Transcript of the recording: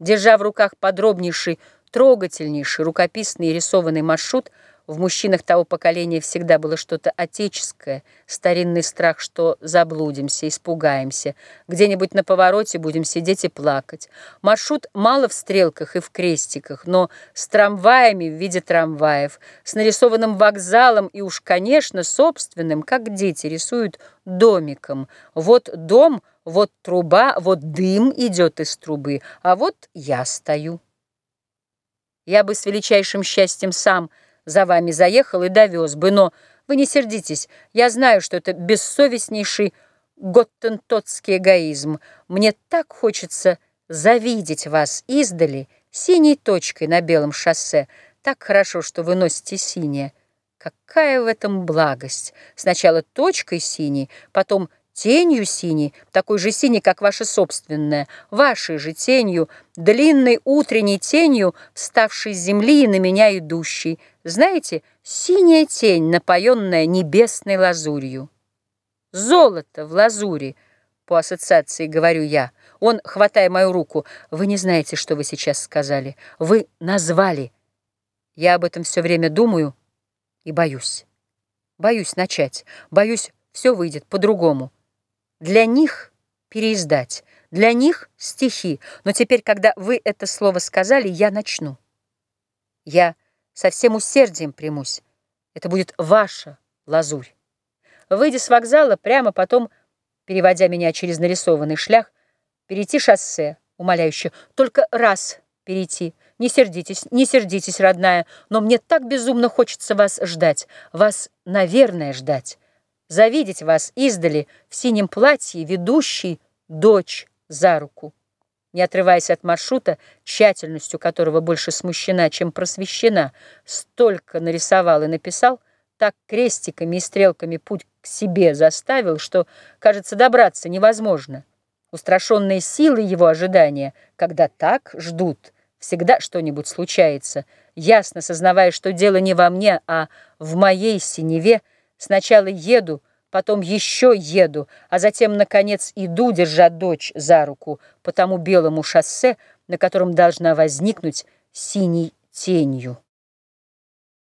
Держа в руках подробнейший, трогательнейший, рукописный рисованный маршрут, в мужчинах того поколения всегда было что-то отеческое, старинный страх, что заблудимся, испугаемся, где-нибудь на повороте будем сидеть и плакать. Маршрут мало в стрелках и в крестиках, но с трамваями в виде трамваев, с нарисованным вокзалом и уж, конечно, собственным, как дети рисуют, домиком. Вот дом, вот труба, вот дым идет из трубы, а вот я стою. Я бы с величайшим счастьем сам – за вами заехал и довез бы, но вы не сердитесь, я знаю, что это бессовестнейший готтентотский эгоизм. Мне так хочется завидеть вас издали синей точкой на белом шоссе. Так хорошо, что вы носите синее. Какая в этом благость! Сначала точкой синей, потом тенью синей, такой же синей, как ваша собственная, вашей же тенью, длинной утренней тенью, вставшей с земли и на меня идущей. Знаете, синяя тень, напоенная небесной лазурью. Золото в лазури, по ассоциации говорю я. Он, хватая мою руку, вы не знаете, что вы сейчас сказали. Вы назвали. Я об этом все время думаю и боюсь. Боюсь начать, боюсь, все выйдет по-другому. Для них переиздать, для них стихи. Но теперь, когда вы это слово сказали, я начну. Я со всем усердием примусь. Это будет ваша лазурь. Выйдя с вокзала, прямо потом, переводя меня через нарисованный шлях, перейти шоссе, умоляюще, только раз перейти. Не сердитесь, не сердитесь, родная, но мне так безумно хочется вас ждать, вас, наверное, ждать завидеть вас издали в синем платье, ведущий дочь за руку. Не отрываясь от маршрута, тщательностью которого больше смущена, чем просвещена, столько нарисовал и написал, так крестиками и стрелками путь к себе заставил, что, кажется, добраться невозможно. Устрашенные силы его ожидания, когда так ждут, всегда что-нибудь случается, ясно сознавая, что дело не во мне, а в моей синеве, Сначала еду, потом еще еду, а затем, наконец, иду, держа дочь за руку по тому белому шоссе, на котором должна возникнуть синей тенью.